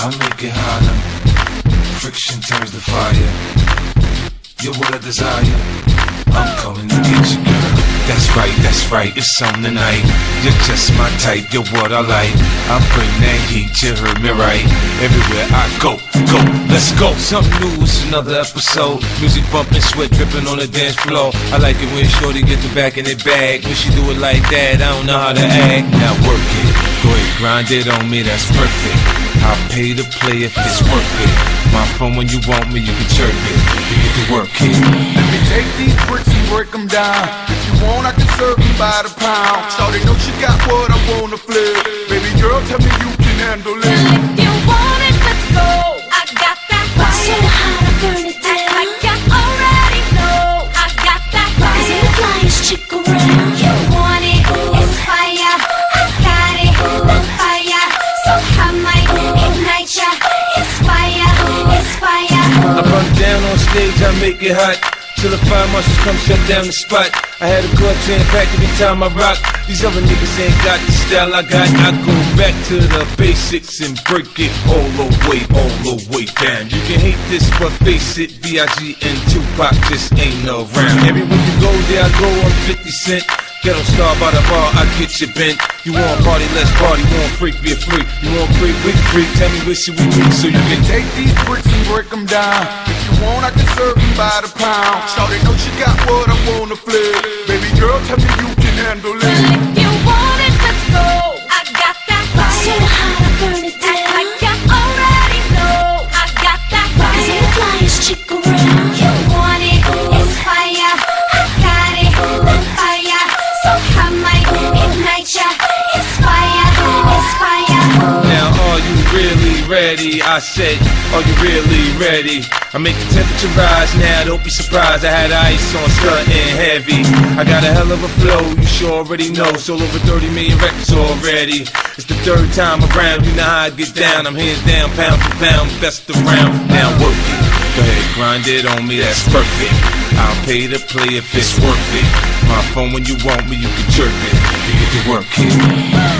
I make it hotter. Friction turns to fire. You're what I desire. I'm coming to get you, girl. That's right, that's right, it's on tonight. You're just my type, you're what I like. I bring that heat, you heard me right. Everywhere I go, go, let's go. Something new, it's another episode. Music bumping, sweat dripping on the dance floor. I like it when Shorty get the back in the bag. When she do it like that, I don't know how to act. Now work it, grind it on me, that's perfect. I'll pay to play if it's worth it. My phone when you want me, you can chirp it. You get to work it. Let me take these bricks and break them down. If you want, I can serve them by the pound. Shawty know she got what I wanna flip. Baby girl, tell me you can handle Well, it. if you want it, let's go. I got that fire. So hot, I burn it Act down. like I already know. I got that Cause I'm the fire. flyest chick around. You stage, I make it hot. Till the fire marshals come shut down the spot. I had a club jam packed every time I rock. These other niggas ain't got the style I got. I go back to the basics and break it all the way, all the way down. You can hate this, but face it, B.I.G. and Tupac just ain't around. Everywhere you go, there I go, I'm 50 Cent. Ghetto star by the bar, I get you bent. You want party, let's party. You want freak, be a freak. You want creep, we creep. Tell me where you we meet so you can Take these bricks and break them down. If you want, I can serve them by the pound. Shawty know she got what I wanna flip. Baby girl, tell me you can handle Well, it. if you want it, let's go. I got that So fire. hot, I burn it Act down. like I already know. I got that Cause I'm the fire. flyest chick ready? I said, are you really ready? I make the temperature rise now, don't be surprised. I had ice on stunting heavy. I got a hell of a flow, you sure already know. Sold over 30 million records already. It's the third time around, you know how I get down. I'm hands down, pound for pound, best around. Now work it. Go ahead, grind it on me, that's perfect. I'll pay to play if it's worth it. My phone when you want me, you can chirp it. You get to work it.